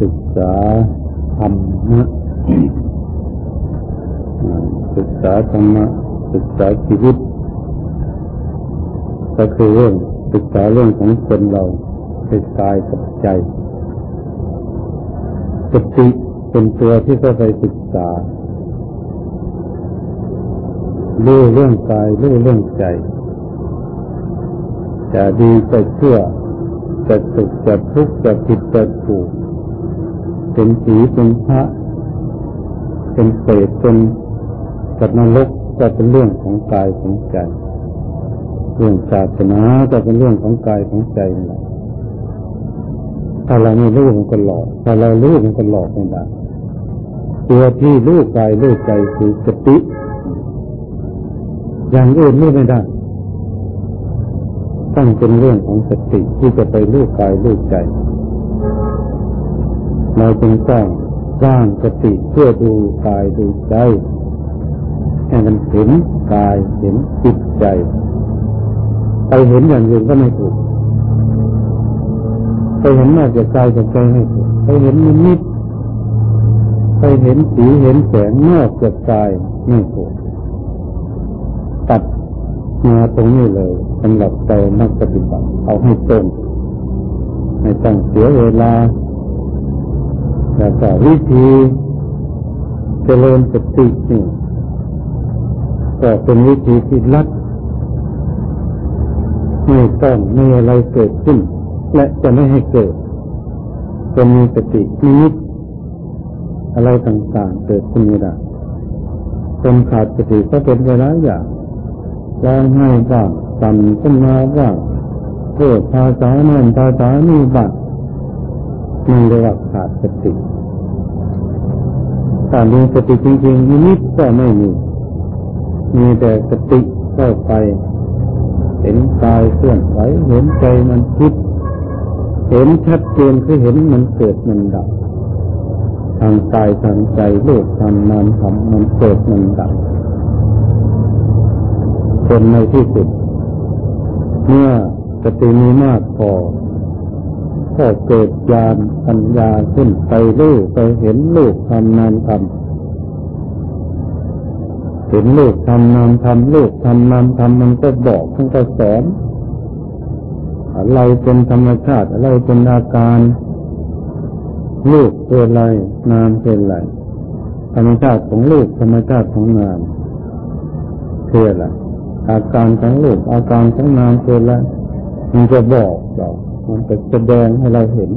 ศึกษาธรรมะศึกษาธรรมะศึกษาชีวิต ก็คือเรื่องศึกษาเรื่องของคนเราคือกายกับใจสติเป็นตัวที่เข้าไปศึกษารู้เรื่องกายรู้เรื่องใจจะดีจะเชื่อ จะสุขจะทุกข์จะผิดจะถูก เป็นผีเป็นพระ เป็นเปรตเป็นสัตว์นรกก็เป็นเรื่องของกายของใจเรื่องศาสนาก็เป็นเรื่องของกายของใจนั่แหละถ้าเราไม่รู้มันก็หลอกถ้าเรารู้มันก็หลอกไม่ได้ตัวที่รู้กายรู้ใจคือสติ อย่างอื่นรู้ไม่ได้ ต้องเป็นเรื่องของสติที่จะไปรู้กายรู้ใจ เราจึงต้องสร้างสติเพื่อดูกายดูใจให้มันเห็นกายเห็นจิตใจ ไปเห็นอย่างอื่นก็ไม่ถูก ไปเห็นนอกจากกายจากใจไม่ถูกไปเห็นมินิดไปเห็นสีเห็นแสงนอกจากกายไม่ถูกตัด มาตรงนี้เลยสำหรับใจนักปฏิบัติเอาให้ตรงไม่ต้องเสียเวลาแล้วก็วิธีเจริญสตินี่ก็เป็นวิธีที่ลัดไม่ต้องมีอะไรเกิดขึ้น และจะไม่ให้เกิดจะมีสตินิดอะไรต่างๆเกิดขึ้นไม่ได้คนขาดสติก็เป็นไปหลายอย่าง ร้องไห้บ้างสั่นขึ้นมาบ้างเกิดภาษาโน่นภาษานี่บ้างมันเรียกว่าขาดสติถ้ามีสติจริงๆนิดก็ไม่มี มีแต่สติเข้าไป เห็นกายเคลื่อนไหวเห็นใจมันคิด เห็นชัดเจนคือเห็นมันเกิดมันดับ ทางกายทางใจโลกทางนามทำมันเกิดมันดับ จนในที่สุด เมื่อสติมีมากพอก็เกิดญาณปัญญาขึ้นไปรู้ไปเห็นลูกทำนามทำเห็นลูกทำนามทำลูกทำนามทำมันก็บอกมันก็สอนอะไรเป็นธรรมชาติอะไรเป็นอาการลูกเป็นอะไรนามเป็นอะไรธรรมชาติของลูกธรรมชาติของนามคืออะไร อาการของลูกอาการของนามคืออะไรมันจะบอกเรามันจะแสดงให้เราเห็น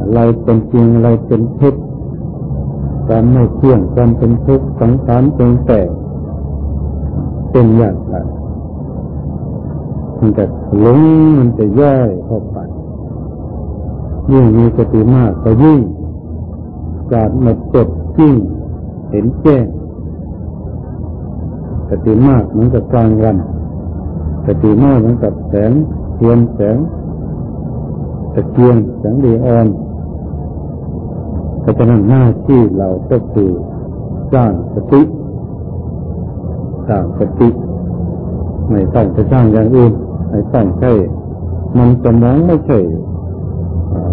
อะไรเป็นจริงอะไรเป็นเท็จความไม่เที่ยงความเป็นทุกข์สังขารเป็นแต่เป็นอย่างไรมันจะหลงมันจะย่อยเข้าไปยิ่งมีสติมากก็ยิ่งการหมดจดยิ่งเห็นแจ้ง สติมากเหมือนกับกลางวันสติมากเหมือนกับแสงเทียนแสงตะเกียงแสงดีออนเพราะฉะนั้นหน้าที่เราก็คือสร้างสติสร้างสติ ไม่ต้องไปสร้างอย่างอื่นไม่ต้องใช่มันสมองไม่ใช่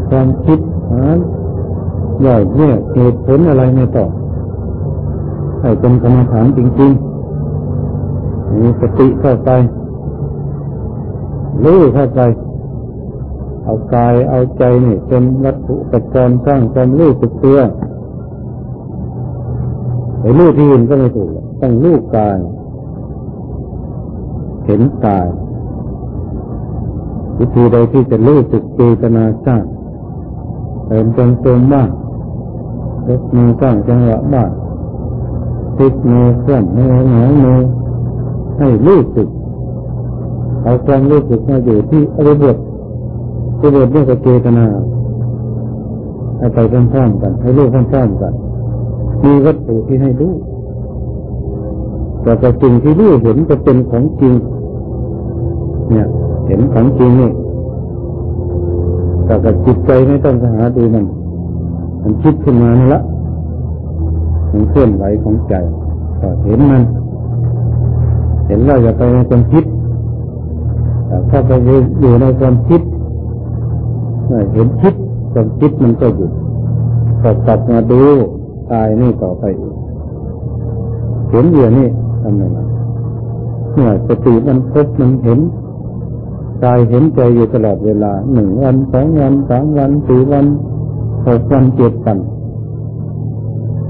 ความคิดหาย่อยเนี่ยเหตุผลอะไรไม่ต้องให้เป็นกรรมฐานจริง ๆ มีสติเข้าไปรู้เข้าไป เอากายเอาใจนี่เป็นวัตถุปัจจัยสร้างความรู้สึกตัวไอ้รู้ที่อื่นก็ไม่ถูกต้องรู้กาย เห็นกาย วิธีใดที่จะรู้สึกเจตนาสร้างเดินตรงตรงบ้างยกมือสร้างจังหวะบ้างติดมือเคลื่อนมือหงายมือ ให้รู้สึกเอาความรู้สึกมาอยู่ที่อริบทอริบทเรื่องเจตนาให้ไปพร้อมๆกัน ให้รู้พร้อมๆกัน มีวัตถุที่ให้รู้แต่แต่สิ่งที่รู้เห็นจะเป็นของจริง เนี่ย เห็นของจริงนี่แต่กับจิตใจไม่ต้องหาดูมันมันคิดขึ้นมานี่ละมันเคลื่อนไหวของใจ ก็เห็นมัน เห็นแล้วอย่าไปในความคิดถ้าไปอยู่ในความคิดเห็นคิดความคิดมันก็หยุดก็กลับมาดูกายนี่ต่อไปอีกเห็นอย่างนี้ทำไงเมื่อสติมันพบมันเห็นกายเห็นใจอยู่ตลอดเวลาหนึ่งวันสองวันสามวันสี่วันหกวันเจ็ดวัน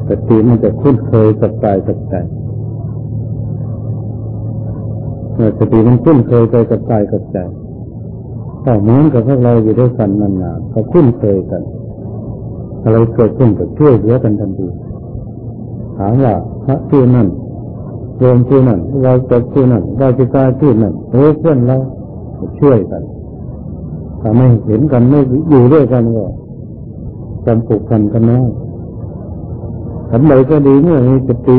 สติมันจะคุ้นเคยกับกายกับใจ สติมันคุ้นเคยไปกับกายกับใจก็เหมือนกับพวกเราอยู่ด้วยกันนานๆก็คุ้นเคยกัน อะไรเกิดขึ้นก็ช่วยเหลือกันทันทีถามว่าพระที่นั่นโยมที่นั่นเราจะที่นั่นเราจะกาที่นั่นโอ้เพื่อนเราช่วยกันถ้าไม่เห็นกันไม่อยู่ด้วยกันก็จำผูกกันกันน้อยทำไรก็ดีเมื่อมีสติ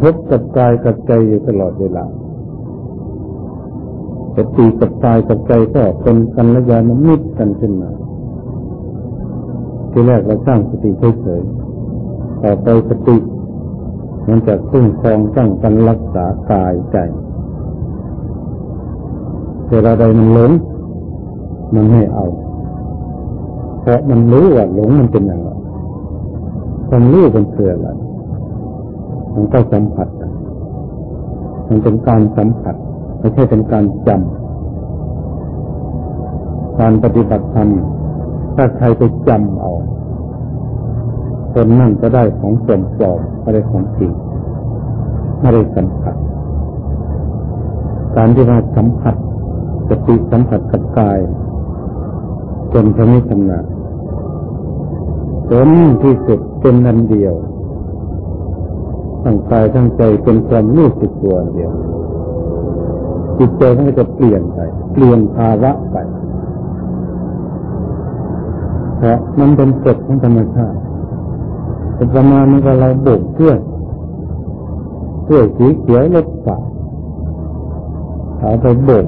พบกับกายกับใจอยู่ตลอดเวลาสติกับกายกับใจก็เป็นกันระยานมิตรกันขึ้นมาที่แรกเราสร้างสติเฉยๆต่อไปสติมันจะคุ้มครองตั้งกันรักษากายใจเวลาใดมันหลงมันไม่เอา เพราะมันรู้ว่าหลงมันเป็นอย่างไรความรู้เป็นเสื่ออะไร มันก็สัมผัส มันเป็นการสัมผัส ไม่ใช่เป็นการจำ การปฏิบัติธรรม ถ้าใครไปจำเอาคนนั่นก็ได้ของปลอมปลอมไม่ได้ของจริงไม่ได้สัมผัส การที่มาสัมผัสสติสัมผัสกับกาย จนทำให้ชำนาญจนที่สุดเป็นนันเดียว ทั้งกายทั้งใจเป็นความรู้สึกตัวเดียว จิตใจมันจะเปลี่ยนไป เปลี่ยนภาวะไปเพราะมันเป็นกฎของธรรมชาติเป็นประมาณมันก็เราโบกเพื่อนเพื่อสีเขียวลดฝาเอาไปโบก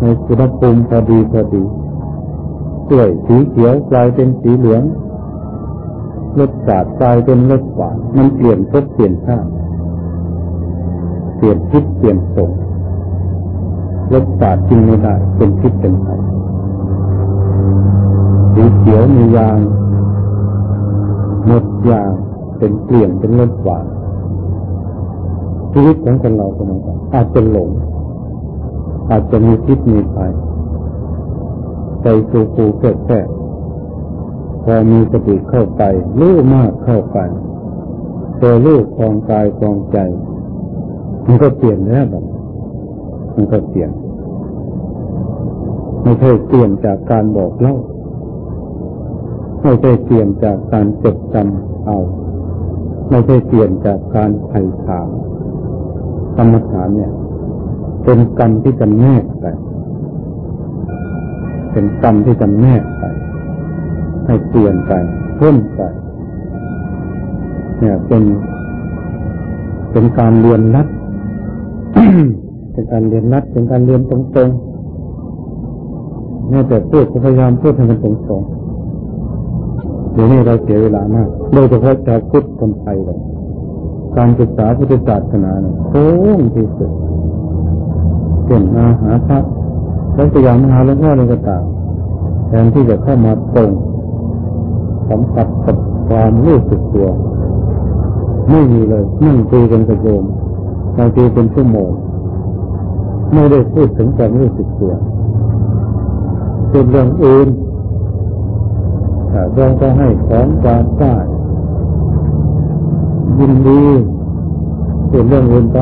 ในอุณหภูมิพอดีพอดีกล้วยสีเขียวกลายเป็นสีเหลือง รสชาติกลายเป็นรสหวานมันเปลี่ยนรสเปลี่ยนชาติเปลี่ยนพิษเปลี่ยนสงรสชาติจริงไม่ได้เป็นพิษเป็นภัยสีเขียวมียางหมดยางเป็นเปลี่ยนเป็นรสหวานชีวิตของคนเราคนนั้นอาจจะหลง อาจจะมีพิษมีภัยใจฟูฟูแค่แค่ พอมีสติเข้าไปรู้มากเข้าไปตัวรู้คลองกายคลองใจ มันก็เปลี่ยนแล้วแบบมันก็เปลี่ยนไม่ใช่เปลี่ยนจากการบอกเล่าไม่ใช่เปลี่ยนจากการจดจำเอา ไม่ใช่เปลี่ยนจากการไถ่ถามกรรมฐานเนี่ย เป็นกรรมที่จะแนกไปเป็นกรรมที่จะแนกไป ให้เปลี่ยนไปเพิ่มไปเนี่ยเป็น เป็นการเรียนรัดเป็นการเรียนรัดเป็นการเรียนตรงๆแม้แต่พูดพยายามพูดให้มันตรงๆเดี๋ยวนี้เราเสียเวลามากโดยเฉพาะชาวพุทธคนไทยเลยการศึกษาพุทธศาสนาเนี่ยโค้งที่สุดเช่นมาหาพระแล้วตัวอย่างมหาหลวงพ่อเลยก็ตามแทนที่จะเข้ามาตรง สัมผัสกับความรู้สึกตัว ไม่มีเลยนั่งคุยกันกับโยมบางทีเป็นชั่วโมงไม่ได้พูดถึงความรู้สึกตัวเป็นเรื่องอื่นแต่เรื่องก็ให้ของความกล้ายินดีเป็นเรื่องอื่นไป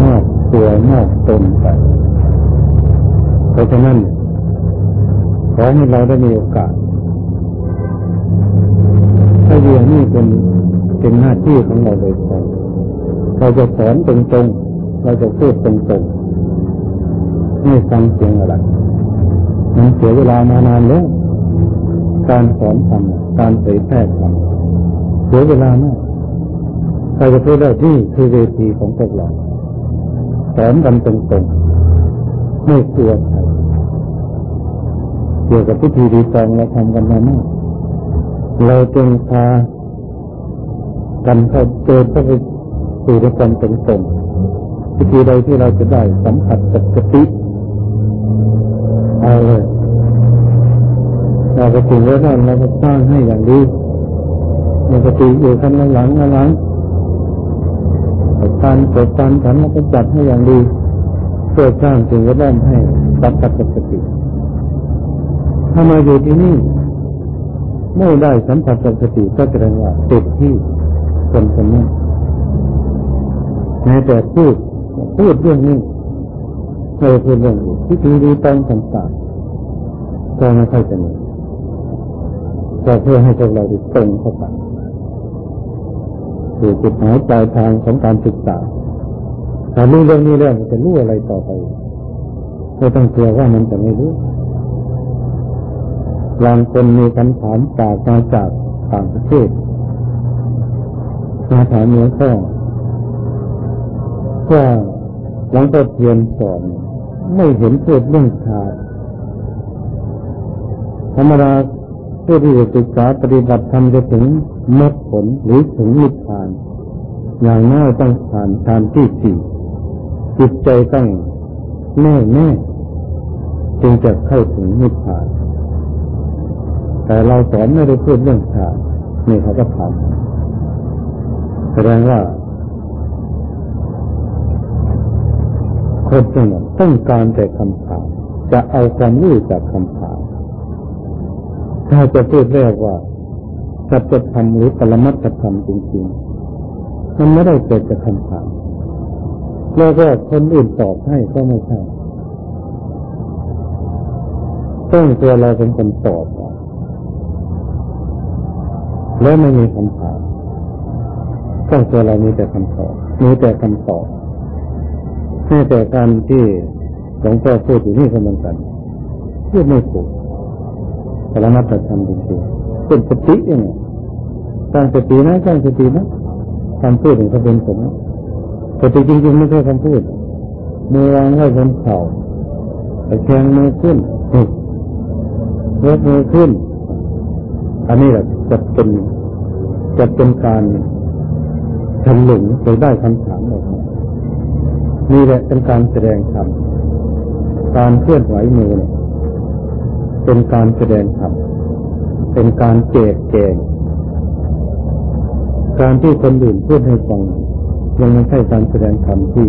มากตัวมากตนไปเพราะฉะนั้น อให้เราได้มีโอกาสถ้าเรื่องนี้เป็นเป็นหน้าที่ของเราโดยตรงเราจะสอนตรงๆ เราจะพูดตรงๆไม่ฟังเสียงอะไรมันเสียเวลามานานแล้ว การสอนธรรมการเผยแพร่ธรรมเสียเวลามากใครจะพูดได้ที่คือเวทีของพวกเราสอนกันตรงๆ ไม่กลัวใคร เกี่ยวกับพิธีรีตองเราทำกันมามากเราจึงพากันเข้าเดินเข้าไปสู่ด้วยควตรงๆพิธีใดที่เราจะได้สัมผัสกับกติเอาเลยเราก็ถึงแล้วนั่นเราก็สร้างให้อย่างดีมีกติอยู่ข้างหลังข้างหลังการเกิดตันฉันเราก็จัดให้อย่างดีเพื่อสร้างสิ่งแวดล้อมให้สัมผัสกับกติ ถ้ามาอยู่ที่นี่ไม่ได้สัมผัสกับสติก็แสดงว่าติดที่คนคนนั้แม้แต่พูดพูดเรื่องนี้เคยพูดเรื่องนี้ที่ดีดีต้องต่างๆก็ไม่ค่อยจะมีก็เพื่อให้พวกเราได้ตรงเข้าไปคือจุดหมายปลายทางของการศึกษาถ้ารู้เรื่องนี้แล้วจะรู้อะไรต่อไปไม่ต้องกลัวว่ามันจะไม่รู้ บางคนมีคำถามฝากมาจากต่างประเทศมาถามเนื้อข้อว่าหลังพ่อเทียนสอนไม่เห็นพูดเรื่องชาติธรรมดาผู้ที่จะศึกษาปฏิบัติธรรมจะถึงมรรคผลหรือถึงนิพพาน อย่างน้อยต้องผ่านฌานที่สี่จิตใจต้องแน่แน่จึงจะเข้าถึงนิพพาน แต่เราสอนไม่ได้พูดเรื่องฌานนี่เขาก็ทำแสดงว่าคนนั้นต้องการแต่คำถามจะเอาความรู้จากคำถามถ้าจะพูดเรียกว่าสัจธรรมหรือปรมัตถธรรมจริงๆ มันไม่ได้เกิดจากคำถามแล้วก็คนอื่นตอบให้ก็ไม่ใช่ต้องตัวเราเป็นคนตอบ แล้วไม่มีคำถามต้องตัวเรามีแต่คำตอบมีแต่คำตอบแค่แต่การที่หลวงพ่อพูดอยู่นี่ก็เหมือนกันพูดไม่ถูกปรมัตธรรมจริงๆเป็นสติเองสร้างสตินะสร้างสตินะคำพูดถึงเขาเป็นผมสติจริงๆไม่ใช่คำพูดมือวางไว้บนเข่าแต่แขงมือขึ้นยกมือขึ้น อันนี้แหละจะเป็นจะเป็นการทำหลงไปได้คำถามออกมานี่แหละเป็นการแสดงธรรมการเคลื่อนไหวมือเนี่ยเป็นการแสดงธรรมเป็นการเจดแจงการที่คนอื่นพูดให้ฟังยังไม่ใช่การแสดงธรรมที่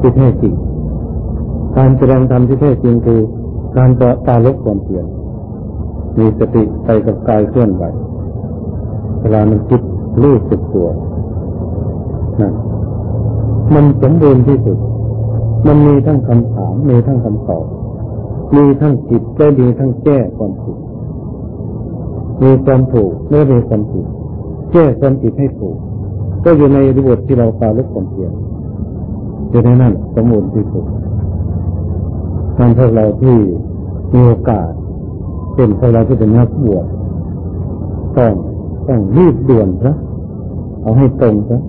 ที่แท้จริง การแสดงธรรมที่แท้จริงคือการต่อตาลบความเปลี่ยน มีสติไปกับกายเคลื่อนไหวเวลามันคิดรู้สึกตัวนะมันสมบูรณ์ที่สุด มันมีทั้งคำถาม มีทั้งคำตอบ มีทั้งผิดและมีทั้งแก้ความผิด มีความถูกและมีความผิด แก้ความผิดให้ถูก ก็อยู่ในระบบที่เราฟาลุกความเพียรอยู่ในนั้นสมบูรณ์ที่สุดการพวกเราที่มีโอกาส เป็นพวกเราที่เป็นนักบวชต้องต้องรีบด่วนซะเอาให้ตรงซะ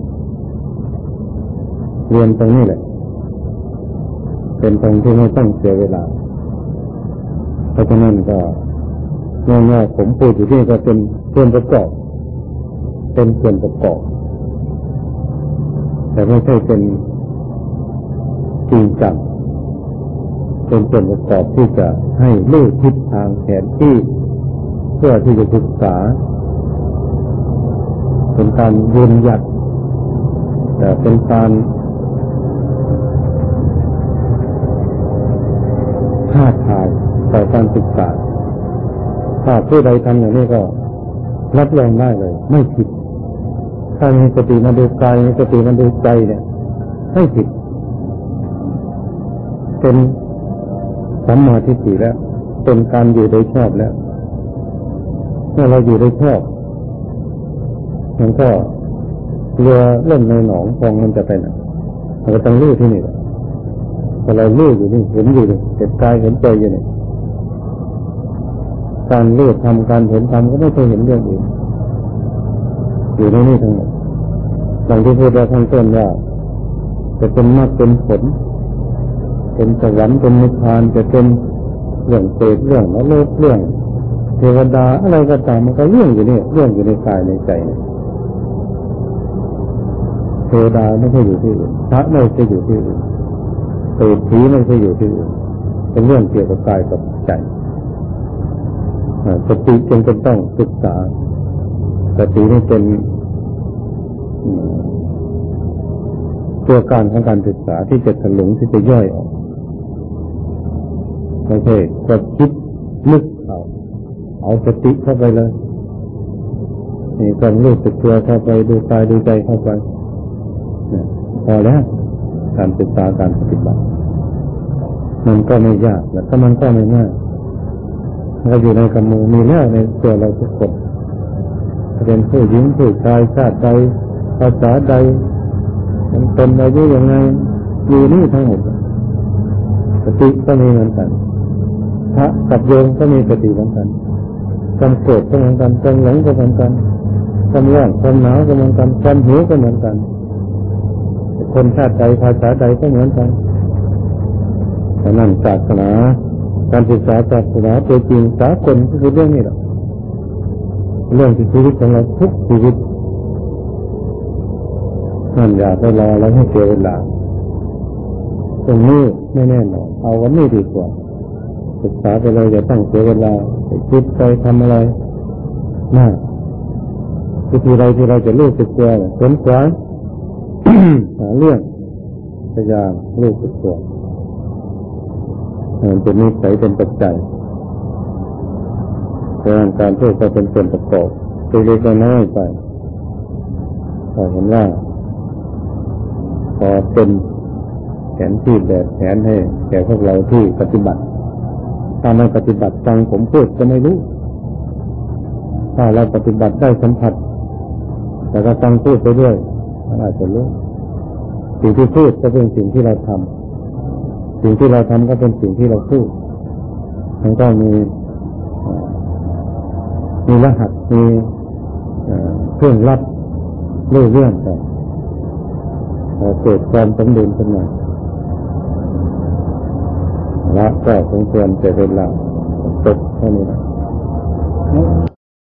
เรียนตรงนี้แหละ เป็นตรงที่ไม่ต้องเสียเวลา เพราะฉะนั้นก็ง่ายๆผมพูดอยู่ที่ก็เป็นส่วนประกอบ เป็นส่วนประกอบ แต่ไม่ใช่เป็นจริงจัง เป็นส่วนประกอบที่จะให้ลูกทิศทางแผนที่ เพื่อที่จะศึกษา เป็นการยืนหยัดแต่เป็นการท้าทายต่อการศึกษา ถ้าผู้ใดทำอย่างนี้ก็รับรองได้เลย ไม่ผิด ถ้ามีสติมาดูกายมีสติมาดูใจเนี่ย ไม่ผิด เป็น สัมมาทิฏฐิแล้ว เป็นการอยู่โดยชอบแล้วเมื่อเราอยู่โดยชอบมันก็เรือเล่นในหนองฟองมันจะไปไหนมันก็ต้องรู้ที่นี่พอเรารู้อยู่นี่เห็นอยู่นี่เห็นกายเห็นใจอยู่นี่การเลือกทำการเห็นทำก็ไม่เคยเห็นเรื่องอื่นอยู่ในนี้ทั้งหมดหลังที่พูดไว้ข้างต้นว่าจะเป็นมากเป็นผล เป็นสวรรค์เป็นนิพพานจะเป็นเรื่องเศษเรื่องนรกเรื่อง เทวดาอะไรก็ตามมันก็เรื่องอยู่นี่เรื่องอยู่ในกายในใจเทวดาไม่ใช่อยู่ที่อื่นพระไม่ใช่อยู่ที่อื่นเศรษฐีไม่ใช่อยู่ที่อื่นเป็นเรื่องเกี่ยวกับกายกับใจสติจึงเป็นต้องศึกษาสตินี่เป็นตัวการของการศึกษาที่จะถลุงที่จะย่อยออก ไม่ใช่ก็คิดนึกเอาเอาสติเข้าไปเลยนี่ความรู้สึกตัวเข้าไปดูกายดูใจเข้าไปพอแล้วการศึกษาการปฏิบัติ มันก็ไม่ยากแล้วก็มันก็ไม่ง่ายเราอยู่ในกำมือมีแล้วในตัวเราทุกคนเป็นผู้หญิงผู้ชายชาติใดภาษาใดมันเป็นอายุยังไงอยู่นี่ทั้งหมดสติก็มีเหมือนกัน พระกับโยมก็มีสติเหมือนกันความโกรธก็เหมือนกันความหลงก็เหมือนกันความร้อนความหนาวก็เหมือนกันความหิวก็เหมือนกัน คนชาติใดภาษาใดก็เหมือนกันแต่นั่นศาสนา การศึกษาศาสนาตัวจริงสากลก็คือเรื่องนี้แหละเรื่องชีวิตของเราทุกชีวิตนั่นอย่าไปรอแล้วให้เสียเวลาตรงนี้ไม่แน่นอนเอาวันนี้ดีกว่า ศึกษาไปเลยอย่าตั้งเสียเวลาไปคิดไปทำอะไรมากวิธีใดที่เราจะรู้สึกตัวสนใจหาเรื่องพยายามรู้สึกตัวมันเป็นนิสัยเป็นปัจจัยการการพูดก็เป็นส่วนประกอบเล็กน้อยไปพอเห็นว่าพอเป็นแผนที่แบบแผนให้แก่พวกเราที่ปฏิบัติ ถ้าไม่ปฏิบัติฟังผมพูดก็ไม่รู้ ถ้าเราปฏิบัติได้สัมผัส แต่ก็ฟังพูดไปด้วยอาจจะรู้สิ่งที่พูดก็เป็นสิ่งที่เราทำสิ่งที่เราทำก็เป็นสิ่งที่เราพูดมันก็มีมีรหัสมีเครื่องรับเรื่องเรื่องแต่เกิดความสมดุลขึ้นมา ละก็สมควรจะเป็นลักตกเท่านี้